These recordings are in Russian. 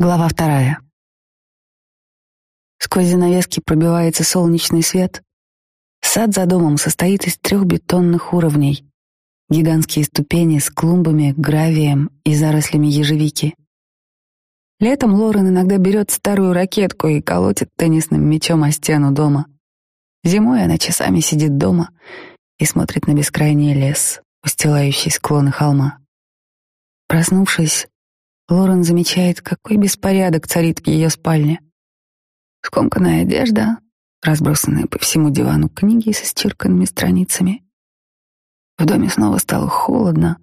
Глава вторая. Сквозь занавески пробивается солнечный свет. Сад за домом состоит из трех бетонных уровней. Гигантские ступени с клумбами, гравием и зарослями ежевики. Летом Лорен иногда берет старую ракетку и колотит теннисным мячом о стену дома. Зимой она часами сидит дома и смотрит на бескрайний лес, устилающий склоны холма. Проснувшись, Лорен замечает, какой беспорядок царит в ее спальне. Скомканная одежда, разбросанные по всему дивану книги со стирканными страницами. В доме снова стало холодно.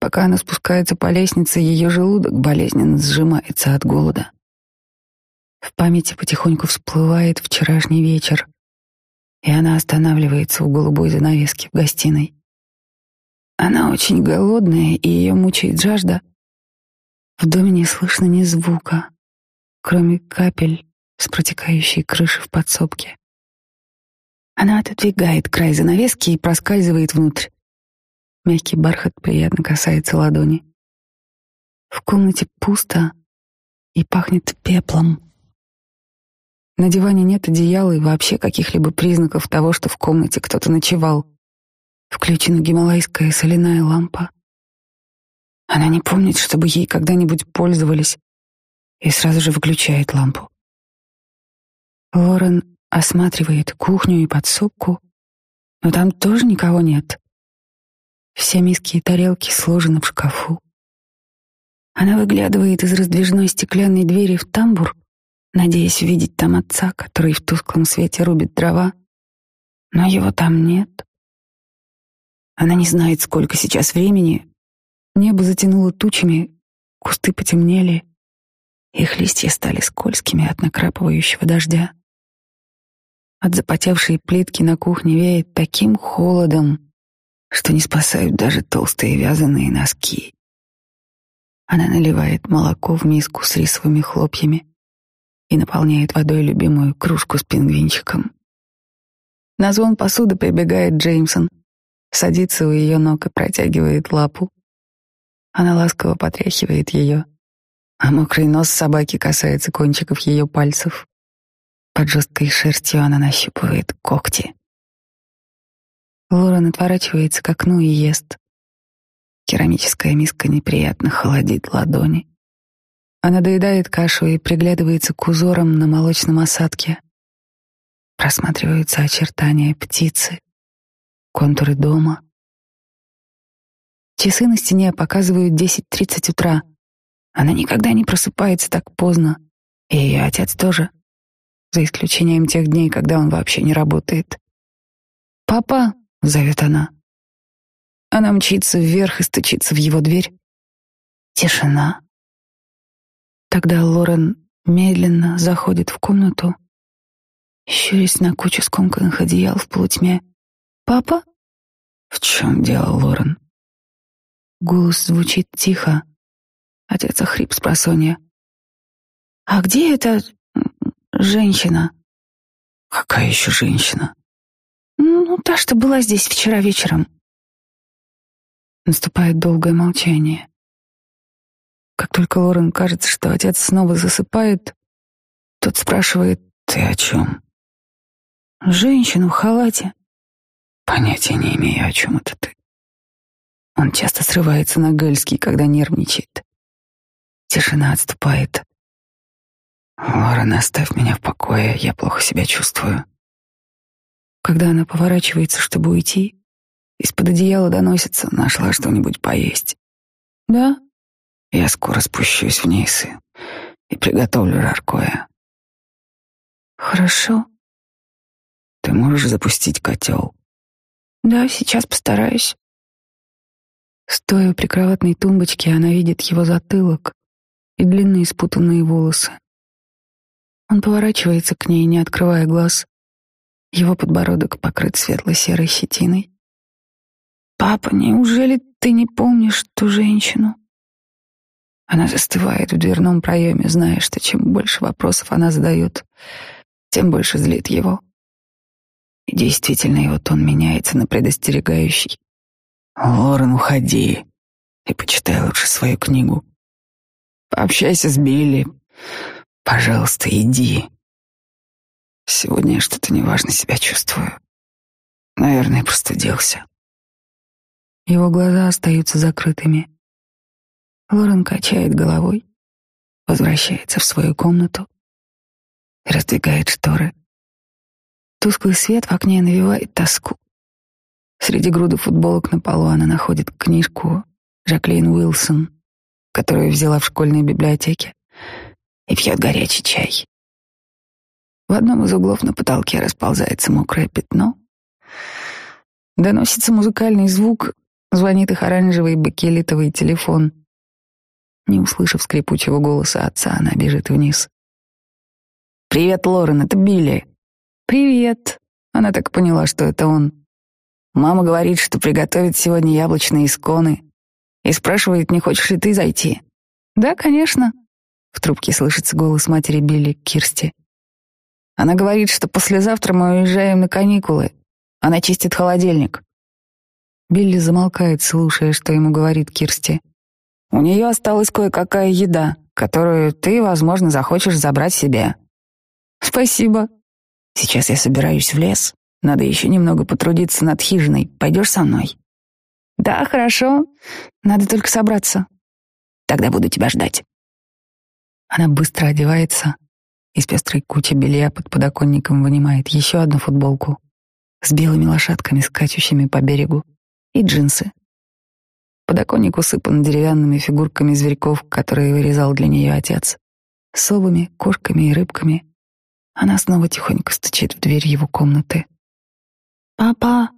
Пока она спускается по лестнице, ее желудок болезненно сжимается от голода. В памяти потихоньку всплывает вчерашний вечер, и она останавливается у голубой занавески в гостиной. Она очень голодная, и ее мучает жажда — в доме не слышно ни звука, кроме капель с протекающей крыши в подсобке. Она отодвигает край занавески и проскальзывает внутрь. Мягкий бархат приятно касается ладони. В комнате пусто и пахнет пеплом. На диване нет одеяла и вообще каких-либо признаков того, что в комнате кто-то ночевал. Включена гималайская соляная лампа. Она не помнит, чтобы ей когда-нибудь пользовались, и сразу же выключает лампу. Лорен осматривает кухню и подсобку, но там тоже никого нет. Все миски и тарелки сложены в шкафу. Она выглядывает из раздвижной стеклянной двери в тамбур, надеясь увидеть там отца, который в тусклом свете рубит дрова, но его там нет. Она не знает, сколько сейчас времени, Небо затянуло тучами, кусты потемнели, их листья стали скользкими от накрапывающего дождя. От запотевшей плитки на кухне веет таким холодом, что не спасают даже толстые вязаные носки. Она наливает молоко в миску с рисовыми хлопьями и наполняет водой любимую кружку с пингвинчиком. На звон посуды прибегает Джеймсон, садится у ее ног и протягивает лапу. Она ласково потряхивает ее, а мокрый нос собаки касается кончиков ее пальцев. Под жесткой шерстью она нащупывает когти. Лорен отворачивается к окну и ест. Керамическая миска неприятно холодит ладони. Она доедает кашу и приглядывается к узорам на молочном осадке. Просматриваются очертания птицы, контуры дома — Часы на стене показывают 10.30 утра. Она никогда не просыпается так поздно. И ее отец тоже. За исключением тех дней, когда он вообще не работает. «Папа!» — зовет она. Она мчится вверх и стучится в его дверь. Тишина. Тогда Лорен медленно заходит в комнату, щурясь на кучу скомканных одеял в полутьме. «Папа?» «В чем дело, Лорен?» Голос звучит тихо. Отец охрип с просонья. «А где эта женщина?» «Какая еще женщина?» «Ну, та, что была здесь вчера вечером». Наступает долгое молчание. Как только Лорен кажется, что отец снова засыпает, тот спрашивает «Ты о чем?» «Женщину в халате». «Понятия не имею, о чем это ты». Он часто срывается на гельский, когда нервничает. Тишина отступает. Лорен, оставь меня в покое, я плохо себя чувствую. Когда она поворачивается, чтобы уйти, из-под одеяла доносится, нашла что-нибудь поесть. Да? Я скоро спущусь вниз и, и приготовлю жаркое. Хорошо. Ты можешь запустить котел? Да, сейчас постараюсь. Стоя у прикроватной тумбочке она видит его затылок и длинные спутанные волосы. Он поворачивается к ней, не открывая глаз. Его подбородок покрыт светло-серой щетиной. «Папа, неужели ты не помнишь ту женщину?» Она застывает в дверном проеме, зная, что чем больше вопросов она задает, тем больше злит его. И действительно его тон меняется на предостерегающий. Лорен, уходи и почитай лучше свою книгу. Пообщайся с Билли. Пожалуйста, иди. Сегодня я что-то неважно себя чувствую. Наверное, простудился. Его глаза остаются закрытыми. Лорен качает головой, возвращается в свою комнату, раздвигает шторы. Тусклый свет в окне навевает тоску. Среди груды футболок на полу она находит книжку Жаклин Уилсон, которую взяла в школьной библиотеке, и пьет горячий чай. В одном из углов на потолке расползается мокрое пятно. Доносится музыкальный звук, звонит их оранжевый бакелитовый телефон. Не услышав скрипучего голоса отца, она бежит вниз. «Привет, Лорен, это Билли». «Привет». Она так поняла, что это он. Мама говорит, что приготовит сегодня яблочные исконы. И спрашивает, не хочешь ли ты зайти? Да, конечно. В трубке слышится голос матери Билли Кирсти. Она говорит, что послезавтра мы уезжаем на каникулы. Она чистит холодильник. Билли замолкает, слушая, что ему говорит Кирсти. У нее осталась кое-какая еда, которую ты, возможно, захочешь забрать себе. Спасибо. Сейчас я собираюсь в лес. Надо еще немного потрудиться над хижиной. Пойдешь со мной? Да, хорошо. Надо только собраться. Тогда буду тебя ждать. Она быстро одевается. Из пестрой кучи белья под подоконником вынимает еще одну футболку с белыми лошадками, скачущими по берегу, и джинсы. Подоконник усыпан деревянными фигурками зверьков, которые вырезал для нее отец. Совами, кошками и рыбками. Она снова тихонько стучит в дверь его комнаты папа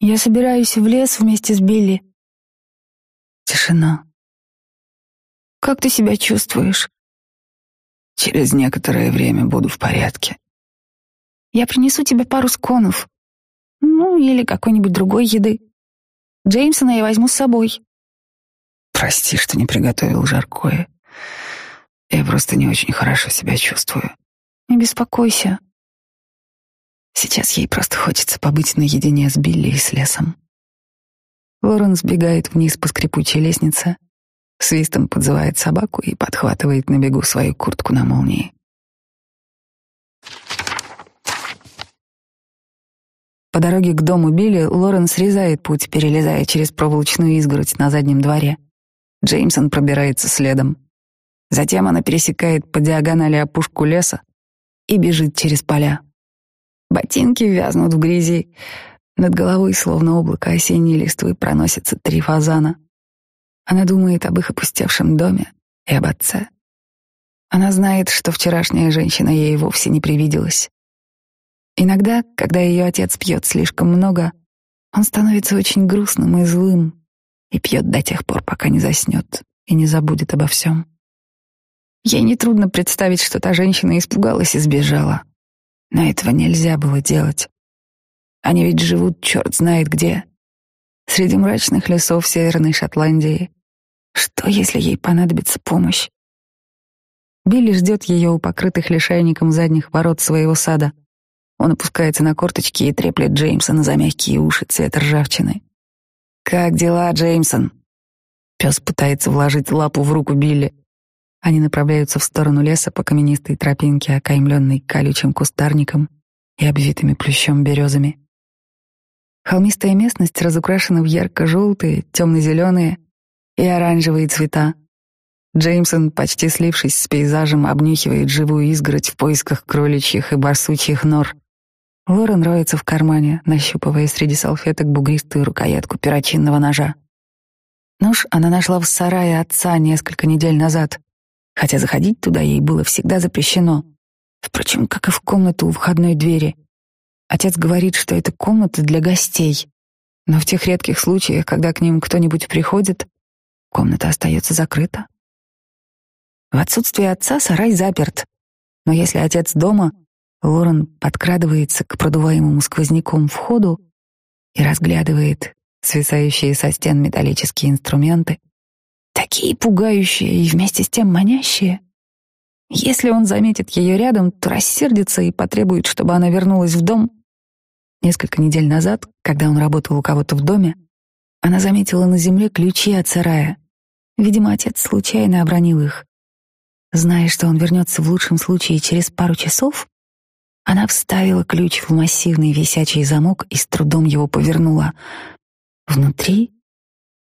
я собираюсь в лес вместе с билли. Тишина. Как ты себя чувствуешь? Через некоторое время буду в порядке. Я принесу тебе пару сконов. Ну или какой нибудь другой еды. Джеймсона я возьму с собой. Прости что не приготовил жаркое. Я просто не очень хорошо себя чувствую. Не беспокойся. Сейчас ей просто хочется побыть наедине с Билли и с лесом. Лорен сбегает вниз по скрипучей лестнице, свистом подзывает собаку и подхватывает на бегу свою куртку на молнии. По дороге к дому Билли Лорен срезает путь, перелезая через проволочную изгородь на заднем дворе. Джеймсон пробирается следом. Затем она пересекает по диагонали опушку леса и бежит через поля. Ботинки вязнут в грязи. Над головой, словно облако осенней листвы, проносятся три фазана. Она думает об их опустевшем доме и об отце. Она знает, что вчерашняя женщина ей вовсе не привиделась. Иногда, когда ее отец пьет слишком много, он становится очень грустным и злым и пьет до тех пор, пока не заснет и не забудет обо всем. Ей нетрудно представить, что та женщина испугалась и сбежала. На этого нельзя было делать. Они ведь живут черт знает где. Среди мрачных лесов Северной Шотландии. Что, если ей понадобится помощь? Билли ждет ее у покрытых лишайником задних ворот своего сада. Он опускается на корточки и треплет Джеймсона за мягкие уши цвета ржавчины. «Как дела, Джеймсон?» Пес пытается вложить лапу в руку Билли. Они направляются в сторону леса по каменистой тропинке, окаймленной колючим кустарником и обвитыми плющом березами. Холмистая местность разукрашена в ярко-желтые, темно-зеленые и оранжевые цвета. Джеймсон, почти слившись с пейзажем, обнюхивает живую изгородь в поисках кроличьих и барсучьих нор. Лорен роется в кармане, нащупывая среди салфеток бугристую рукоятку перочинного ножа. Нож она нашла в сарае отца несколько недель назад хотя заходить туда ей было всегда запрещено. Впрочем, как и в комнату у входной двери. Отец говорит, что это комната для гостей. Но в тех редких случаях, когда к ним кто-нибудь приходит, комната остается закрыта. В отсутствие отца сарай заперт. Но если отец дома, Лорен подкрадывается к продуваемому сквозняком входу и разглядывает свисающие со стен металлические инструменты, такие пугающие и вместе с тем манящие. Если он заметит ее рядом, то рассердится и потребует, чтобы она вернулась в дом. Несколько недель назад, когда он работал у кого-то в доме, она заметила на земле ключи от сарая. Видимо, отец случайно обронил их. Зная, что он вернется в лучшем случае через пару часов, она вставила ключ в массивный висячий замок и с трудом его повернула. Внутри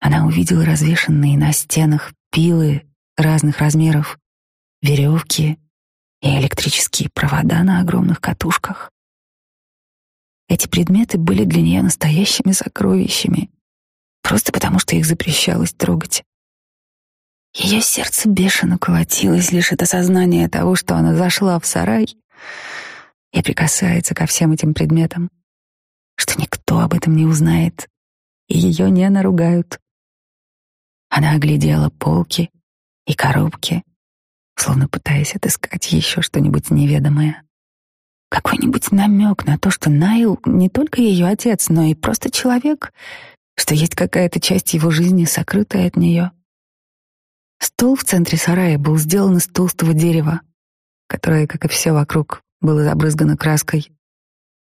она увидела развешанные на стенах пилы разных размеров, веревки и электрические провода на огромных катушках. Эти предметы были для нее настоящими сокровищами, просто потому что их запрещалось трогать. Ее сердце бешено колотилось лишь от осознания того, что она зашла в сарай и прикасается ко всем этим предметам, что никто об этом не узнает, и ее не наругают. Она оглядела полки и коробки, словно пытаясь отыскать еще что-нибудь неведомое. Какой-нибудь намек на то, что Найл не только ее отец, но и просто человек, что есть какая-то часть его жизни, сокрытая от нее. Стол в центре сарая был сделан из толстого дерева, которое, как и все вокруг, было забрызгано краской.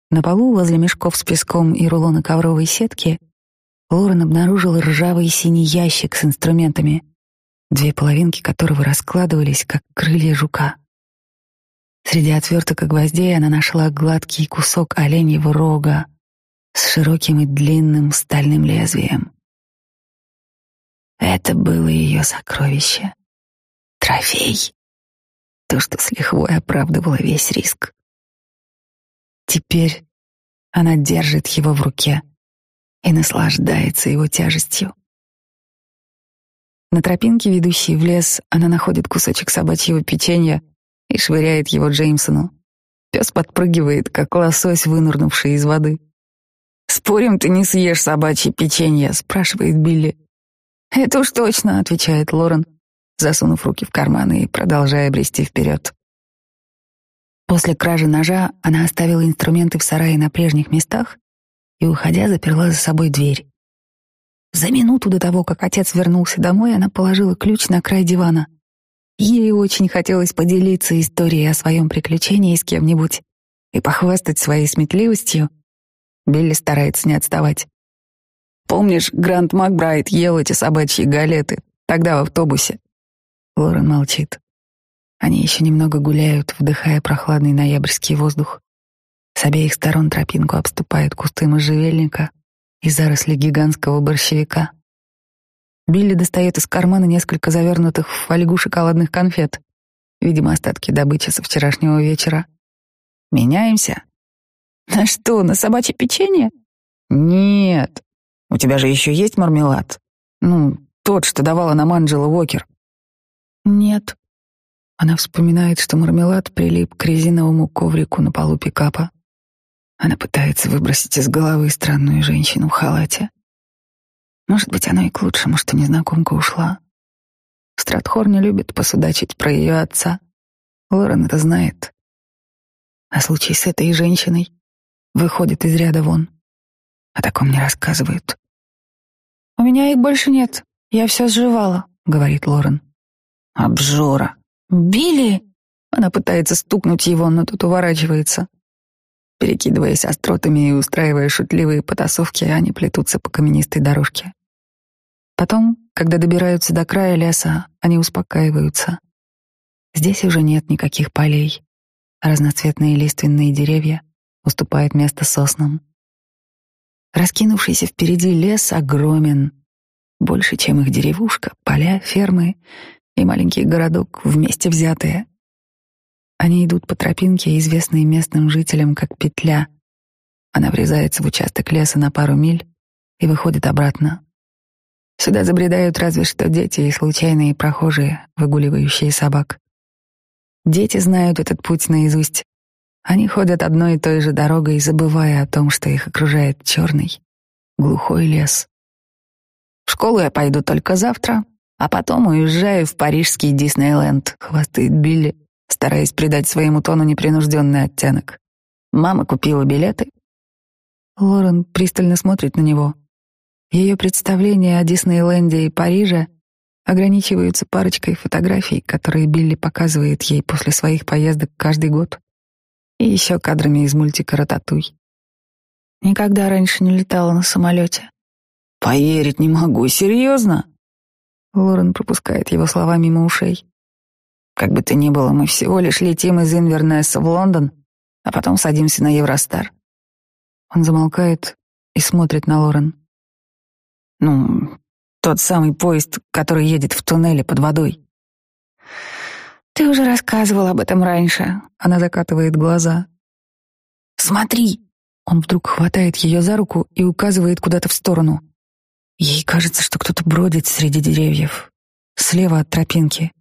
На полу, возле мешков с песком и рулона ковровой сетки, Лорен обнаружила ржавый синий ящик с инструментами, две половинки которого раскладывались, как крылья жука. Среди отверток и гвоздей она нашла гладкий кусок оленьего рога с широким и длинным стальным лезвием. Это было ее сокровище. Трофей. То, что с лихвой оправдывало весь риск. Теперь она держит его в руке — и наслаждается его тяжестью. На тропинке, ведущей в лес, она находит кусочек собачьего печенья и швыряет его Джеймсону. Пес подпрыгивает, как лосось, вынырнувший из воды. «Спорим, ты не съешь собачье печенье?» — спрашивает Билли. «Это уж точно», — отвечает Лорен, засунув руки в карманы и продолжая брести вперед. После кражи ножа она оставила инструменты в сарае на прежних местах и, уходя, заперла за собой дверь. За минуту до того, как отец вернулся домой, она положила ключ на край дивана. Ей очень хотелось поделиться историей о своем приключении с кем-нибудь и похвастать своей сметливостью. Билли старается не отставать. «Помнишь, Грант Макбрайт ел эти собачьи галеты? Тогда в автобусе». Лорен молчит. Они еще немного гуляют, вдыхая прохладный ноябрьский воздух. С обеих сторон тропинку обступают кусты можжевельника и заросли гигантского борщевика. Билли достает из кармана несколько завернутых в фольгу шоколадных конфет, видимо, остатки добычи со вчерашнего вечера. «Меняемся?» «На что, на собачье печенье?» «Нет. У тебя же еще есть мармелад? Ну, тот, что давала нам Анджела Уокер». «Нет». Она вспоминает, что мармелад прилип к резиновому коврику на полу пикапа. Она пытается выбросить из головы странную женщину в халате. Может быть, она и к лучшему, что незнакомка ушла. Стратхор не любит посудачить про ее отца. Лорен это знает. А случай с этой женщиной выходит из ряда вон. О таком не рассказывают. «У меня их больше нет. Я все сживала», — говорит Лорен. «Обжора! Били!» Она пытается стукнуть его, но тут уворачивается перекидываясь остротами и устраивая шутливые потасовки, а они плетутся по каменистой дорожке. Потом, когда добираются до края леса, они успокаиваются. Здесь уже нет никаких полей. Разноцветные лиственные деревья уступают место соснам. Раскинувшийся впереди лес огромен, больше, чем их деревушка, поля, фермы и маленький городок вместе взятые — они идут по тропинке, известной местным жителям как петля. Она врезается в участок леса на пару миль и выходит обратно. Сюда забредают разве что дети и случайные прохожие, выгуливающие собак. Дети знают этот путь наизусть. Они ходят одной и той же дорогой, забывая о том, что их окружает черный, глухой лес. В школу я пойду только завтра, а потом уезжаю в парижский Диснейленд, хвастает Билли, стараясь придать своему тону непринужденный оттенок. «Мама купила билеты?» Лорен пристально смотрит на него. Ее представления о Диснейленде и Париже ограничиваются парочкой фотографий, которые Билли показывает ей после своих поездок каждый год, и еще кадрами из мультика «Рататуй». Никогда раньше не летала на самолете. «Поверить не могу, серьезно?» Лорен пропускает его слова мимо ушей. Как бы то ни было, мы всего лишь летим из Инвернесса в Лондон, а потом садимся на Евростар. Он замолкает и смотрит на Лорен. Ну, тот самый поезд, который едет в туннеле под водой. Ты уже рассказывал об этом раньше. Она закатывает глаза. Смотри! Он вдруг хватает ее за руку и указывает куда-то в сторону. Ей кажется, что кто-то бродит среди деревьев, слева от тропинки.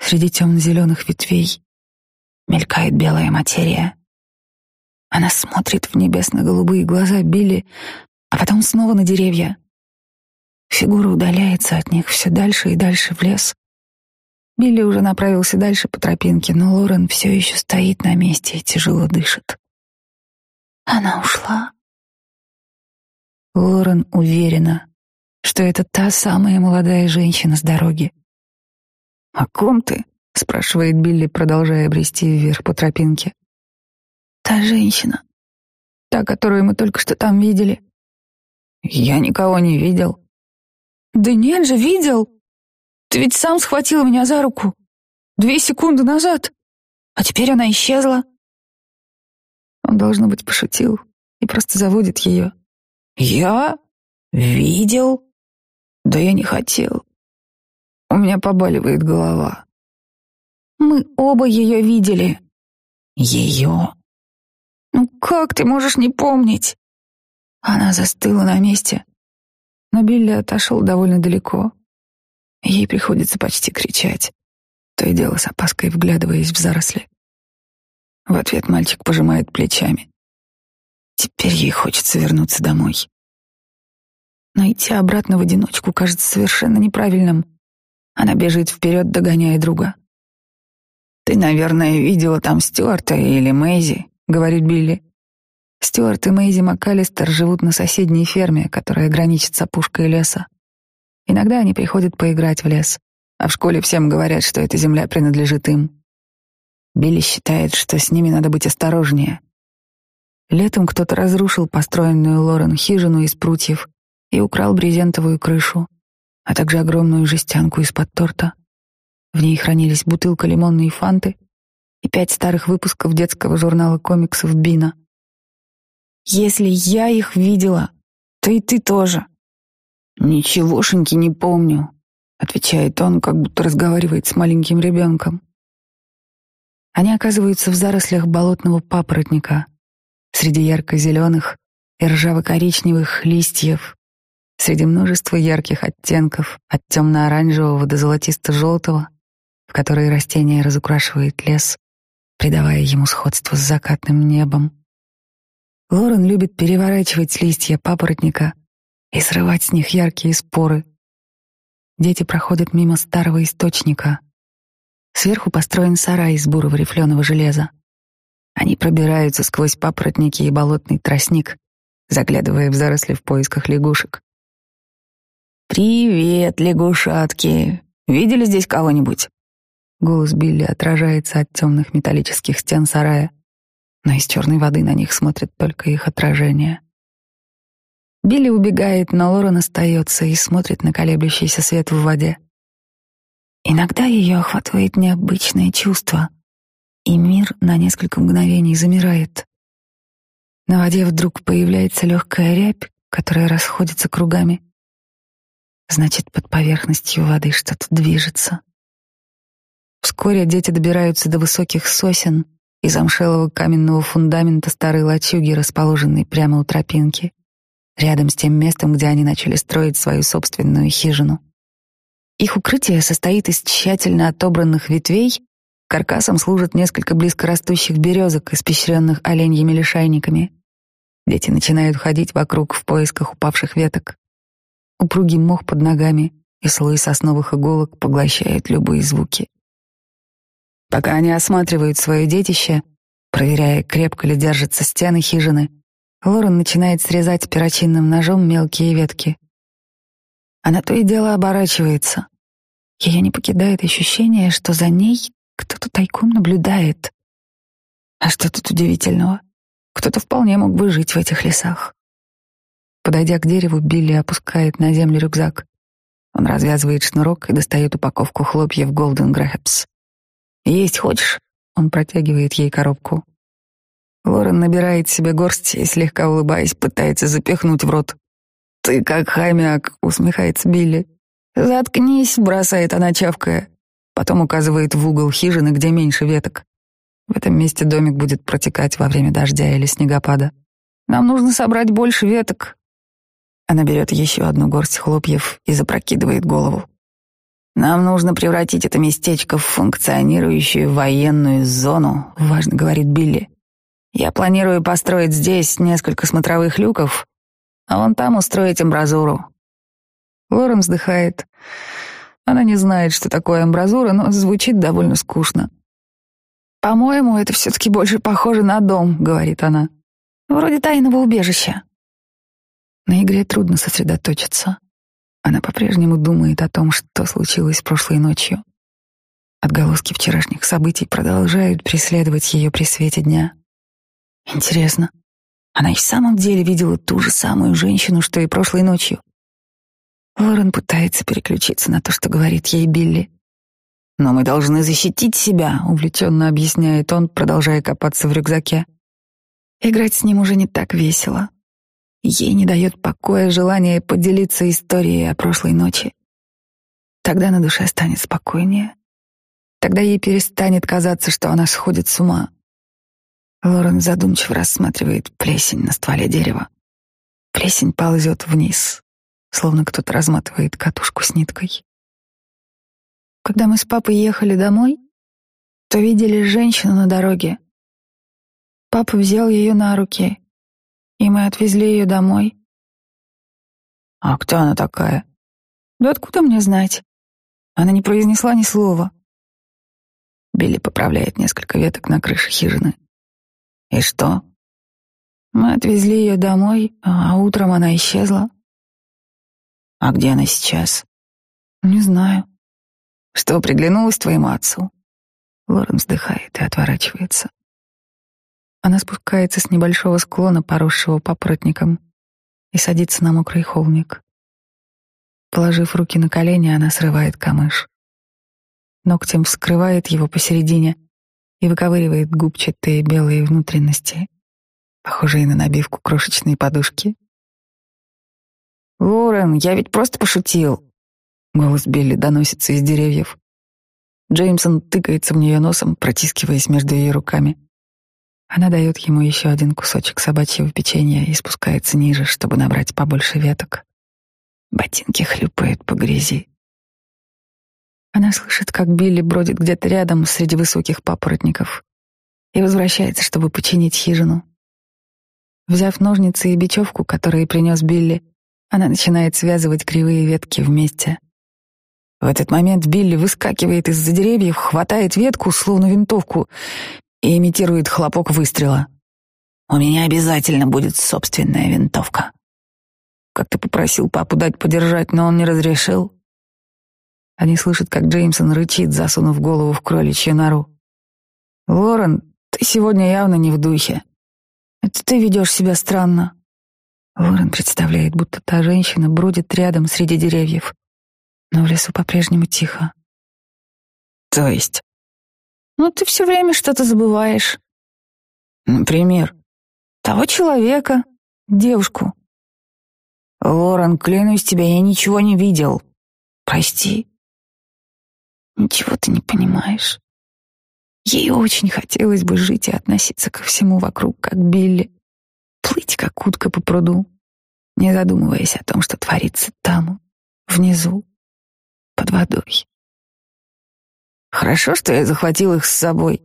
Среди темно-зеленых ветвей мелькает белая материя. Она смотрит в небесно-голубые глаза Билли, а потом снова на деревья. Фигура удаляется от них все дальше и дальше в лес. Билли уже направился дальше по тропинке, но Лорен все еще стоит на месте и тяжело дышит. Она ушла. Лорен уверена, что это та самая молодая женщина с дороги. «О ком ты?» — спрашивает Билли, продолжая брести вверх по тропинке. «Та женщина. Та, которую мы только что там видели». «Я никого не видел». «Да нет же, видел. Ты ведь сам схватил меня за руку. Две секунды назад. А теперь она исчезла». Он, должно быть, пошутил и просто заводит ее. «Я? Видел? Да я не хотел. У меня побаливает голова. Мы оба ее видели. Ее? Ну как ты можешь не помнить? Она застыла на месте, но Билли отошел довольно далеко. Ей приходится почти кричать, то и дело с опаской вглядываясь в заросли. В ответ мальчик пожимает плечами. Теперь ей хочется вернуться домой. Но идти обратно в одиночку кажется совершенно неправильным. Она бежит вперед, догоняя друга. «Ты, наверное, видела там Стюарта или Мэйзи», — говорит Билли. Стюарт и Мэйзи МакАлистер живут на соседней ферме, которая граничит с опушкой леса. Иногда они приходят поиграть в лес, а в школе всем говорят, что эта земля принадлежит им. Билли считает, что с ними надо быть осторожнее. Летом кто-то разрушил построенную Лорен хижину из прутьев и украл брезентовую крышу а также огромную жестянку из-под торта. В ней хранились бутылка лимонной фанты и пять старых выпусков детского журнала комиксов «Бина». «Если я их видела, то и ты тоже». «Ничегошеньки не помню», — отвечает он, как будто разговаривает с маленьким ребенком. Они оказываются в зарослях болотного папоротника, среди ярко-зеленых и ржаво-коричневых листьев, среди множества ярких оттенков от темно-оранжевого до золотисто-желтого, в которые растения разукрашивает лес, придавая ему сходство с закатным небом. Лорен любит переворачивать листья папоротника и срывать с них яркие споры. Дети проходят мимо старого источника. Сверху построен сарай из бурого рифленого железа. Они пробираются сквозь папоротники и болотный тростник, заглядывая в заросли в поисках лягушек. «Привет, лягушатки! Видели здесь кого-нибудь?» Голос Билли отражается от темных металлических стен сарая, но из черной воды на них смотрит только их отражение. Билли убегает, но Лорен остается и смотрит на колеблющийся свет в воде. Иногда ее охватывает необычное чувство, и мир на несколько мгновений замирает. На воде вдруг появляется легкая рябь, которая расходится кругами — Значит, под поверхностью воды что-то движется. Вскоре дети добираются до высоких сосен и замшелого каменного фундамента старой лачуги, расположенной прямо у тропинки, рядом с тем местом, где они начали строить свою собственную хижину. Их укрытие состоит из тщательно отобранных ветвей, каркасом служат несколько близко растущих березок, испещренных оленьими лишайниками. Дети начинают ходить вокруг в поисках упавших веток. Упругий мох под ногами и слои сосновых иголок поглощают любые звуки. Пока они осматривают свое детище, проверяя, крепко ли держатся стены хижины, Лорен начинает срезать перочинным ножом мелкие ветки. Она то и дело оборачивается. Ее не покидает ощущение, что за ней кто-то тайком наблюдает. А что тут удивительного? Кто-то вполне мог бы жить в этих лесах. Подойдя к дереву, Билли опускает на землю рюкзак. Он развязывает шнурок и достает упаковку хлопьев Golden Grapes. «Есть хочешь?» — он протягивает ей коробку. Лорен набирает себе горсть и, слегка улыбаясь, пытается запихнуть в рот. «Ты как хомяк!» — усмехается Билли. «Заткнись!» — бросает она, чавкая. Потом указывает в угол хижины, где меньше веток. В этом месте домик будет протекать во время дождя или снегопада. «Нам нужно собрать больше веток. Она берет еще одну горсть хлопьев и запрокидывает голову. Нам нужно превратить это местечко в функционирующую военную зону, важно говорит Билли. Я планирую построить здесь несколько смотровых люков, а вон там устроить амбразуру. Лорен вздыхает. Она не знает, что такое амбразура, но звучит довольно скучно. «По-моему, это все-таки больше похоже на дом», — говорит она. «Вроде тайного убежища. На игре трудно сосредоточиться. Она по-прежнему думает о том, что случилось прошлой ночью. Отголоски вчерашних событий продолжают преследовать ее при свете дня. Интересно, она и в самом деле видела ту же самую женщину, что и прошлой ночью. Лорен пытается переключиться на то, что говорит ей Билли. «Но мы должны защитить себя», — увлеченно объясняет он, продолжая копаться в рюкзаке. Играть с ним уже не так весело. Ей не дает покоя желание поделиться историей о прошлой ночи. Тогда на душе станет спокойнее. Тогда ей перестанет казаться, что она сходит с ума. Лорен задумчиво рассматривает плесень на стволе дерева. Плесень ползет вниз, словно кто-то разматывает катушку с ниткой. Когда мы с папой ехали домой, то видели женщину на дороге. Папа взял ее на руки и мы отвезли ее домой. «А кто она такая?» «Да откуда мне знать?» Она не произнесла ни слова. Билли поправляет несколько веток на крыше хижины. «И что?» «Мы отвезли ее домой, а утром она исчезла». «А где она сейчас?» «Не знаю». «Что, приглянулась твоему отцу?» Лорен вздыхает и отворачивается. Она спускается с небольшого склона, поросшего папоротником, и садится на мокрый холмик. Положив руки на колени, она срывает камыш. Ногтем вскрывает его посередине и выковыривает губчатые белые внутренности, похожие на набивку крошечной подушки. «Лорен, я ведь просто пошутил!» Голос Белли доносится из деревьев. Джеймсон тыкается в нее носом, протискиваясь между ее руками. Она дает ему еще один кусочек собачьего печенья и спускается ниже, чтобы набрать побольше веток. Ботинки хлюпают по грязи. Она слышит, как Билли бродит где-то рядом среди высоких папоротников и возвращается, чтобы починить хижину. Взяв ножницы и бечевку, которые принес Билли, она начинает связывать кривые ветки вместе. В этот момент Билли выскакивает из-за деревьев, хватает ветку, словно винтовку, и имитирует хлопок выстрела. У меня обязательно будет собственная винтовка. Как-то попросил папу дать подержать, но он не разрешил. Они слышат, как Джеймсон рычит, засунув голову в кроличью нору. «Лорен, ты сегодня явно не в духе. Это ты ведешь себя странно». Лорен представляет, будто та женщина бродит рядом среди деревьев. Но в лесу по-прежнему тихо. «То есть ну ты все время что-то забываешь. Ну, например, того человека, девушку. Лорен, клянусь тебя, я ничего не видел. Прости. Ничего ты не понимаешь. Ей очень хотелось бы жить и относиться ко всему вокруг, как Билли. Плыть, как утка по пруду, не задумываясь о том, что творится там, внизу, под водой. Хорошо, что я захватил их с собой.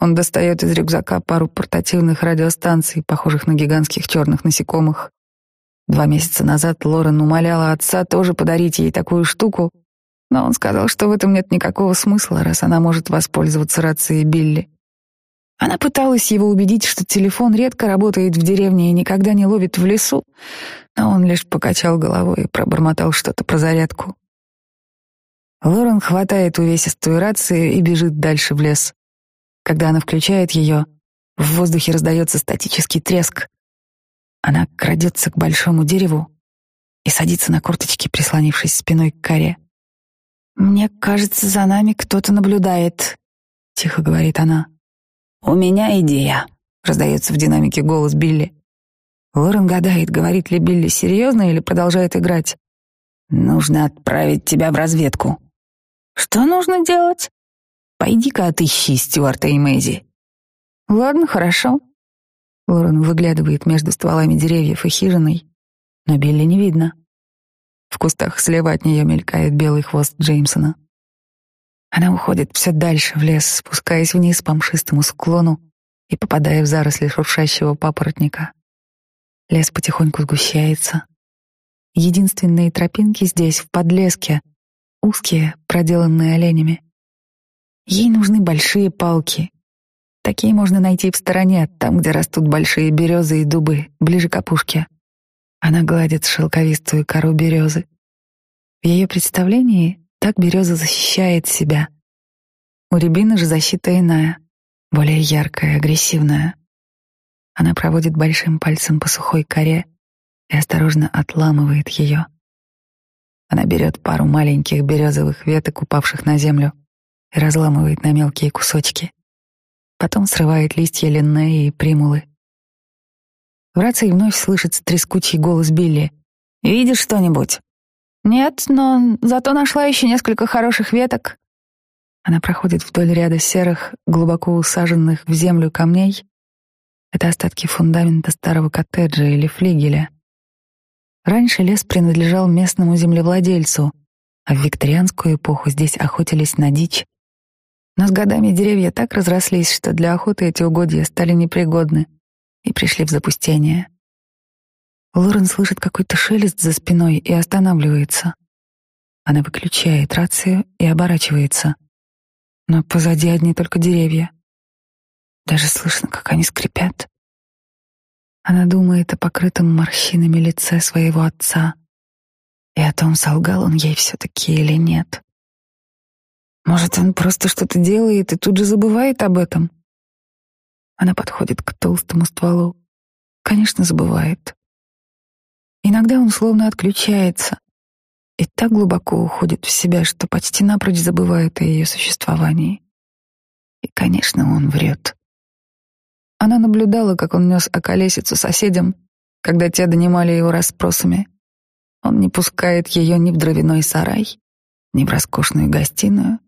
Он достает из рюкзака пару портативных радиостанций, похожих на гигантских черных насекомых. Два месяца назад Лорен умоляла отца тоже подарить ей такую штуку, но он сказал, что в этом нет никакого смысла, раз она может воспользоваться рацией Билли. Она пыталась его убедить, что телефон редко работает в деревне и никогда не ловит в лесу, но он лишь покачал головой и пробормотал что-то про зарядку. Лорен хватает увесистую рацию и бежит дальше в лес. Когда она включает ее, в воздухе раздается статический треск. Она крадется к большому дереву и садится на корточки, прислонившись спиной к коре. «Мне кажется, за нами кто-то наблюдает», — тихо говорит она. «У меня идея», — раздается в динамике голос Билли. Лорен гадает, говорит ли Билли серьезно или продолжает играть. «Нужно отправить тебя в разведку», что нужно делать? Пойди-ка отыщи Стюарта и Мэйзи. Ладно, хорошо. Лорен выглядывает между стволами деревьев и хижиной, но Билли не видно. В кустах слева от нее мелькает белый хвост Джеймсона. Она уходит все дальше в лес, спускаясь вниз по мшистому склону и попадая в заросли шуршащего папоротника. Лес потихоньку сгущается. Единственные тропинки здесь, в подлеске — узкие, проделанные оленями. Ей нужны большие палки. Такие можно найти в стороне, там, где растут большие березы и дубы, ближе к опушке. Она гладит шелковистую кору березы. В ее представлении так береза защищает себя. У рябины же защита иная, более яркая, агрессивная. Она проводит большим пальцем по сухой коре и осторожно отламывает ее. Она берет пару маленьких березовых веток, упавших на землю, и разламывает на мелкие кусочки. Потом срывает листья линнеи и примулы. В рации вновь слышится трескучий голос Билли. «Видишь что-нибудь?» «Нет, но зато нашла еще несколько хороших веток». Она проходит вдоль ряда серых, глубоко усаженных в землю камней. Это остатки фундамента старого коттеджа или флигеля. Раньше лес принадлежал местному землевладельцу, а в викторианскую эпоху здесь охотились на дичь. Но с годами деревья так разрослись, что для охоты эти угодья стали непригодны и пришли в запустение. Лорен слышит какой-то шелест за спиной и останавливается. Она выключает рацию и оборачивается. Но позади одни только деревья. Даже слышно, как они скрипят. Она думает о покрытом морщинами лице своего отца и о том, солгал он ей все-таки или нет. Может, он просто что-то делает и тут же забывает об этом. Она подходит к толстому стволу. Конечно, забывает. Иногда он словно отключается и так глубоко уходит в себя, что почти напрочь забывает о ее существовании. И, конечно, он врет. Она наблюдала, как он нес околесицу соседям, когда те донимали его расспросами. Он не пускает ее ни в дровяной сарай, ни в роскошную гостиную.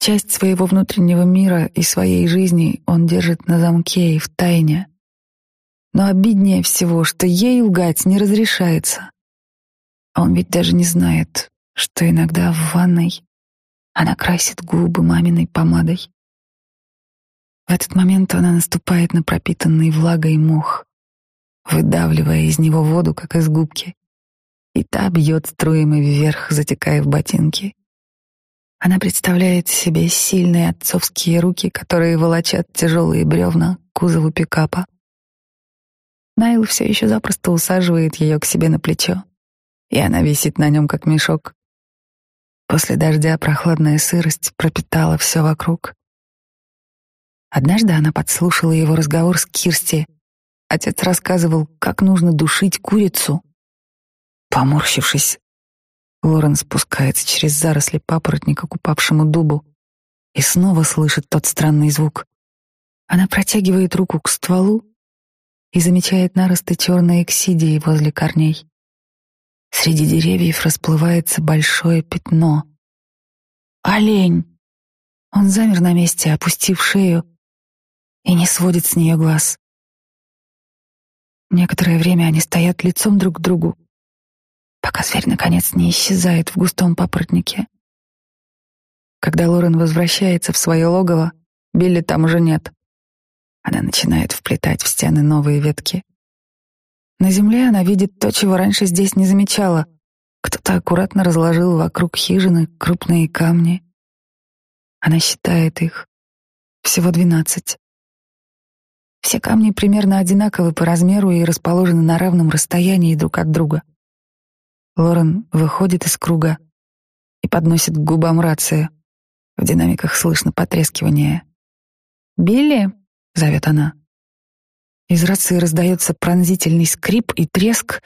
Часть своего внутреннего мира и своей жизни он держит на замке и в тайне. Но обиднее всего, что ей лгать не разрешается. А он ведь даже не знает, что иногда в ванной она красит губы маминой помадой, в этот момент она наступает на пропитанный влагой мох, выдавливая из него воду, как из губки, и та бьет струями вверх, затекая в ботинки. Она представляет себе сильные отцовские руки, которые волочат тяжелые бревна к кузову пикапа. Найл все еще запросто усаживает ее к себе на плечо, и она висит на нем, как мешок. После дождя прохладная сырость пропитала все вокруг. Однажды она подслушала его разговор с Кирсти. Отец рассказывал, как нужно душить курицу. Поморщившись, Лорен спускается через заросли папоротника к упавшему дубу и снова слышит тот странный звук. Она протягивает руку к стволу и замечает наросты черной эксидии возле корней. Среди деревьев расплывается большое пятно. Олень! Он замер на месте, опустив шею, и не сводит с нее глаз. Некоторое время они стоят лицом друг к другу, пока зверь наконец не исчезает в густом папоротнике. Когда Лорен возвращается в свое логово, Билли там уже нет. Она начинает вплетать в стены новые ветки. На земле она видит то, чего раньше здесь не замечала. Кто-то аккуратно разложил вокруг хижины крупные камни. Она считает их. Всего двенадцать. Все камни примерно одинаковы по размеру и расположены на равном расстоянии друг от друга. Лорен выходит из круга и подносит к губам рацию. В динамиках слышно потрескивание. «Билли?» — зовет она. Из рации раздается пронзительный скрип и треск.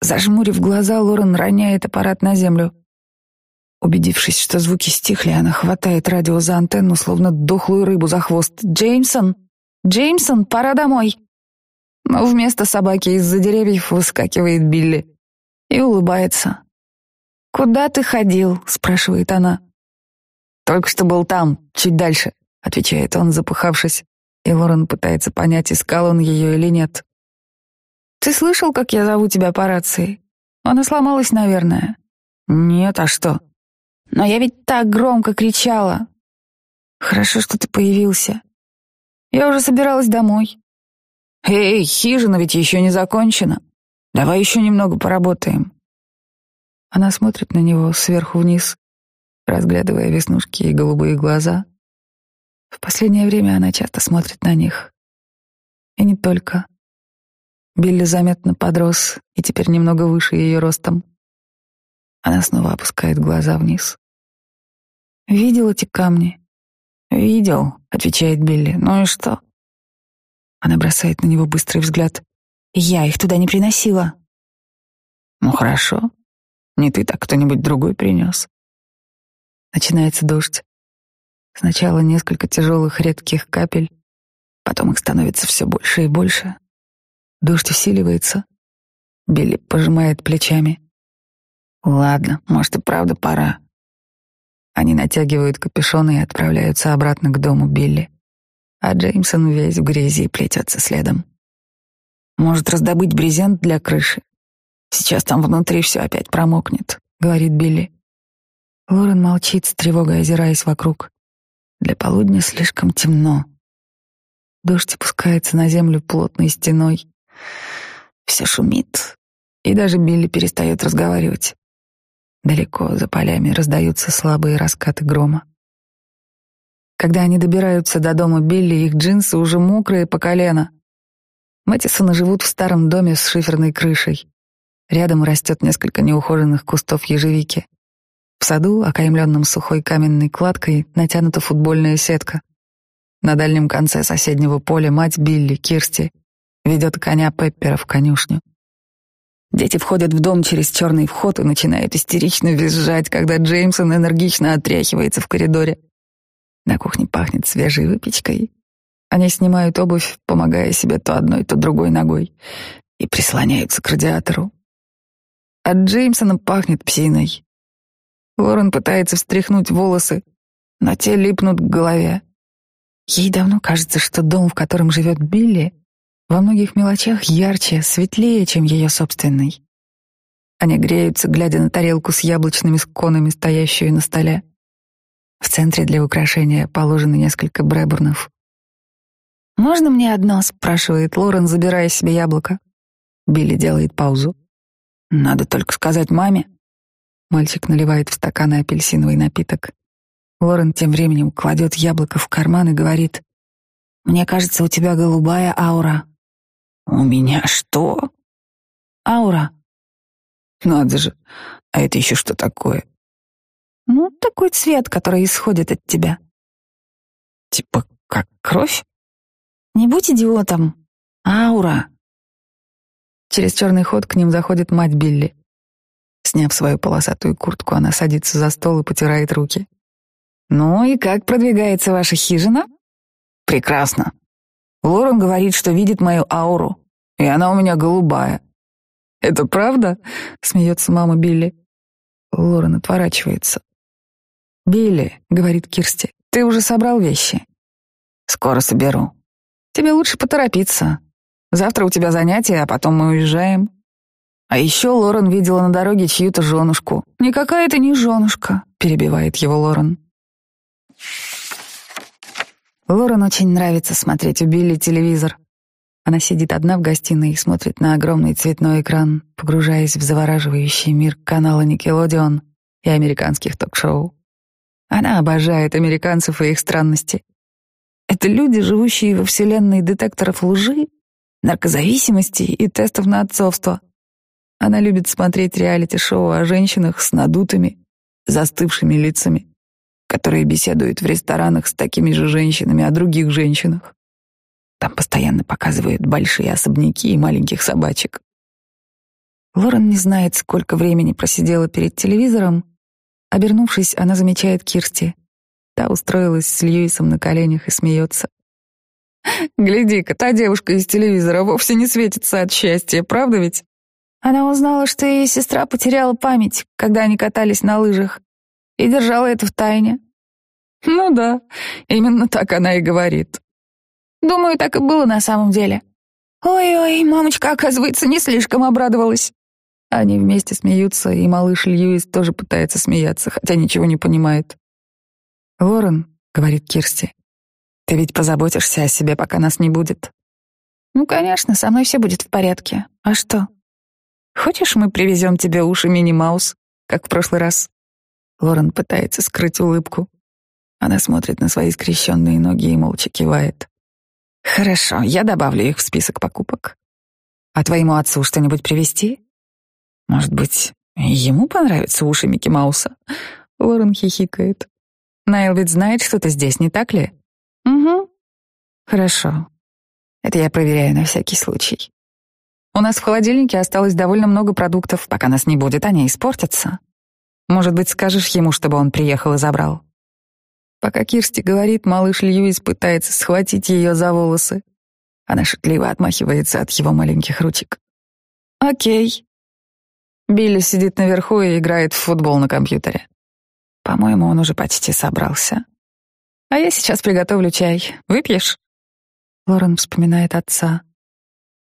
Зажмурив глаза, Лорен роняет аппарат на землю. Убедившись, что звуки стихли, она хватает радио за антенну, словно дохлую рыбу за хвост. «Джеймсон!» Джеймсон, пора домой!» Но вместо собаки из-за деревьев выскакивает Билли и улыбается. «Куда ты ходил?» — спрашивает она. «Только что был там, чуть дальше», — отвечает он, запыхавшись, и Лорен пытается понять, искал он ее или нет. «Ты слышал, как я зову тебя по рации? Она сломалась, наверное». «Нет, а что?» «Но я ведь так громко кричала!» «Хорошо, что ты появился. Я уже собиралась домой. Эй, хижина ведь еще не закончена. Давай еще немного поработаем. Она смотрит на него сверху вниз, разглядывая веснушки и голубые глаза. В последнее время она часто смотрит на них. И не только. Билли заметно подрос и теперь немного выше ее ростом. Она снова опускает глаза вниз. Видел эти камни? «Видел», — отвечает Билли. «Ну и что?» Она бросает на него быстрый взгляд. «Я их туда не приносила». «Ну хорошо. Не ты, так кто-нибудь другой принес». Начинается дождь. Сначала несколько тяжелых редких капель, потом их становится все больше и больше. Дождь усиливается. Билли пожимает плечами. «Ладно, может и правда пора. Они натягивают капюшоны и отправляются обратно к дому Билли. А Джеймсон весь в грязи и плетется следом. Может раздобыть брезент для крыши. Сейчас там внутри все опять промокнет, говорит Билли. Лорен молчит с тревогой, озираясь вокруг. Для полудня слишком темно. Дождь опускается на землю плотной стеной. Все шумит, и даже Билли перестает разговаривать. Далеко за полями раздаются слабые раскаты грома. Когда они добираются до дома Билли, их джинсы уже мокрые по колено. Мэттисоны живут в старом доме с шиферной крышей. Рядом растет несколько неухоженных кустов ежевики. В саду, окаймленном сухой каменной кладкой, натянута футбольная сетка. На дальнем конце соседнего поля мать Билли, Кирсти, ведет коня Пеппера в конюшню. Дети входят в дом через черный вход и начинают истерично визжать, когда Джеймсон энергично отряхивается в коридоре. На кухне пахнет свежей выпечкой. Они снимают обувь, помогая себе то одной, то другой ногой, и прислоняются к радиатору. От Джеймсона пахнет псиной. Лорен пытается встряхнуть волосы, но те липнут к голове. Ей давно кажется, что дом, в котором живет Билли, во многих мелочах ярче, светлее, чем ее собственный. Они греются, глядя на тарелку с яблочными сконами, стоящую на столе. В центре для украшения положены несколько бребурнов. «Можно мне одно?» — спрашивает Лорен, забирая себе яблоко. Билли делает паузу. «Надо только сказать маме». Мальчик наливает в стаканы апельсиновый напиток. Лорен тем временем кладет яблоко в карман и говорит, «Мне кажется, у тебя голубая аура». «У меня что?» «Аура». «Надо же, а это еще что такое?» «Ну, такой цвет, который исходит от тебя». «Типа как кровь?» «Не будь идиотом. Аура». Через черный ход к ним заходит мать Билли. Сняв свою полосатую куртку, она садится за стол и потирает руки. «Ну и как продвигается ваша хижина?» «Прекрасно. Лорен говорит, что видит мою ауру и она у меня голубая». «Это правда?» — смеется мама Билли. Лорен отворачивается. «Билли», — говорит Кирсти, — «ты уже собрал вещи?» «Скоро соберу». «Тебе лучше поторопиться. Завтра у тебя занятия, а потом мы уезжаем». А еще Лорен видела на дороге чью-то женушку. «Никакая это не женушка», — перебивает его Лорен. Лорен очень нравится смотреть у Билли телевизор. Она сидит одна в гостиной и смотрит на огромный цветной экран, погружаясь в завораживающий мир канала Никелодеон и американских ток-шоу. Она обожает американцев и их странности. Это люди, живущие во вселенной детекторов лжи, наркозависимости и тестов на отцовство. Она любит смотреть реалити-шоу о женщинах с надутыми, застывшими лицами, которые беседуют в ресторанах с такими же женщинами о других женщинах. Там постоянно показывают большие особняки и маленьких собачек. Лорен не знает, сколько времени просидела перед телевизором. Обернувшись, она замечает Кирсти. Та устроилась с Льюисом на коленях и смеется. «Гляди-ка, та девушка из телевизора вовсе не светится от счастья, правда ведь?» Она узнала, что ее сестра потеряла память, когда они катались на лыжах, и держала это в тайне. «Ну да, именно так она и говорит», Думаю, так и было на самом деле. Ой-ой, мамочка, оказывается, не слишком обрадовалась. Они вместе смеются, и малыш Льюис тоже пытается смеяться, хотя ничего не понимает. «Ворон», — говорит Кирсти, — «ты ведь позаботишься о себе, пока нас не будет». «Ну, конечно, со мной все будет в порядке. А что?» «Хочешь, мы привезем тебе уши Мини-Маус, как в прошлый раз?» Лорен пытается скрыть улыбку. Она смотрит на свои скрещенные ноги и молча кивает. Хорошо, я добавлю их в список покупок. А твоему отцу что-нибудь привезти? Может быть, ему понравятся уши Микки Мауса? Лорен хихикает. Найл ведь знает, что ты здесь, не так ли? Угу. Хорошо. Это я проверяю на всякий случай. У нас в холодильнике осталось довольно много продуктов. Пока нас не будет, они испортятся. Может быть, скажешь ему, чтобы он приехал и забрал? Пока Кирсти говорит, малыш Льюис пытается схватить ее за волосы. Она шутливо отмахивается от его маленьких ручек. «Окей». Билли сидит наверху и играет в футбол на компьютере. По-моему, он уже почти собрался. «А я сейчас приготовлю чай. Выпьешь?» Лорен вспоминает отца.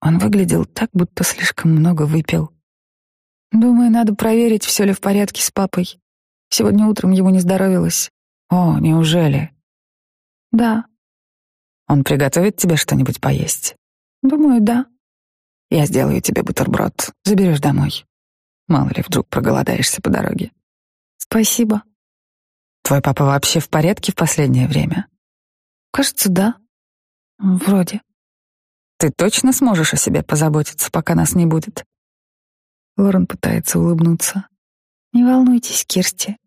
Он выглядел так, будто слишком много выпил. «Думаю, надо проверить, все ли в порядке с папой. Сегодня утром ему не здоровилось. «О, неужели?» «Да». «Он приготовит тебе что-нибудь поесть?» «Думаю, да». «Я сделаю тебе бутерброд. Заберешь домой. Мало ли, вдруг проголодаешься по дороге». «Спасибо». «Твой папа вообще в порядке в последнее время?» «Кажется, да. Вроде». «Ты точно сможешь о себе позаботиться, пока нас не будет?» Лорен пытается улыбнуться. «Не волнуйтесь, Кирсти.